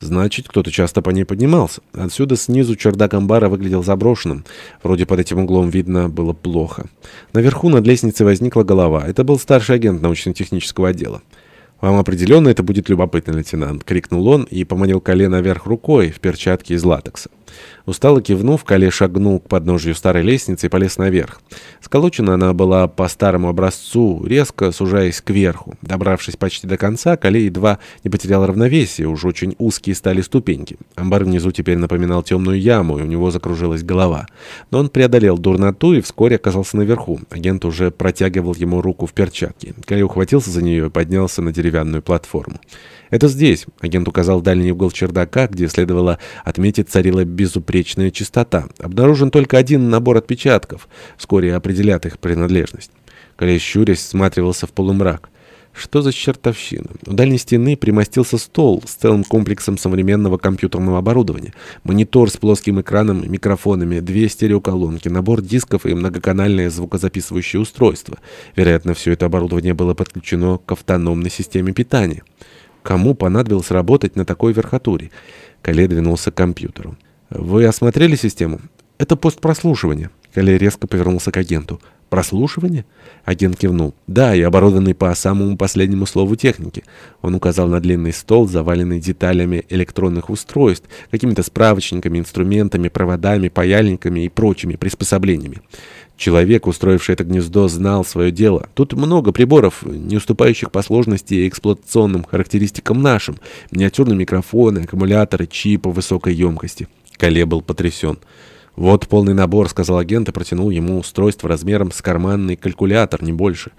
Значит, кто-то часто по ней поднимался. Отсюда снизу чердак амбара выглядел заброшенным. Вроде под этим углом видно было плохо. Наверху над лестницей возникла голова. Это был старший агент научно-технического отдела. «Вам определенно это будет любопытно, лейтенант!» — крикнул он и поманил колено вверх рукой в перчатке из латекса. Устало кивнув, Кале шагнул к подножию старой лестницы и полез наверх. Сколочена она была по старому образцу, резко сужаясь кверху. Добравшись почти до конца, Кале едва не потерял равновесие, уж очень узкие стали ступеньки. Амбар внизу теперь напоминал темную яму, и у него закружилась голова. Но он преодолел дурноту и вскоре оказался наверху. Агент уже протягивал ему руку в перчатке. Кале ухватился за нее и поднялся на деревянную платформу. «Это здесь», — агент указал дальний угол чердака, где следовало отметить царила безупречная чистота. Обнаружен только один набор отпечатков. Вскоре определят их принадлежность. Колей щурясь всматривался в полумрак. Что за чертовщина? У дальней стены примостился стол с целым комплексом современного компьютерного оборудования. Монитор с плоским экраном, микрофонами, две стереоколонки, набор дисков и многоканальное звукозаписывающее устройство. Вероятно, все это оборудование было подключено к автономной системе питания. Кому понадобилось работать на такой верхотуре? Кале двинулся к компьютеру. «Вы осмотрели систему?» «Это пост прослушивания». Кале резко повернулся к агенту. «Прослушивание?» Агент кивнул. «Да, и оборудованный по самому последнему слову техники». Он указал на длинный стол, заваленный деталями электронных устройств, какими-то справочниками, инструментами, проводами, паяльниками и прочими приспособлениями. Человек, устроивший это гнездо, знал свое дело. Тут много приборов, не уступающих по сложности и эксплуатационным характеристикам нашим. Миниатюрные микрофоны, аккумуляторы, чипы высокой емкости. Кале был потрясен. «Вот полный набор», — сказал агент и протянул ему устройство размером с карманный калькулятор, не больше.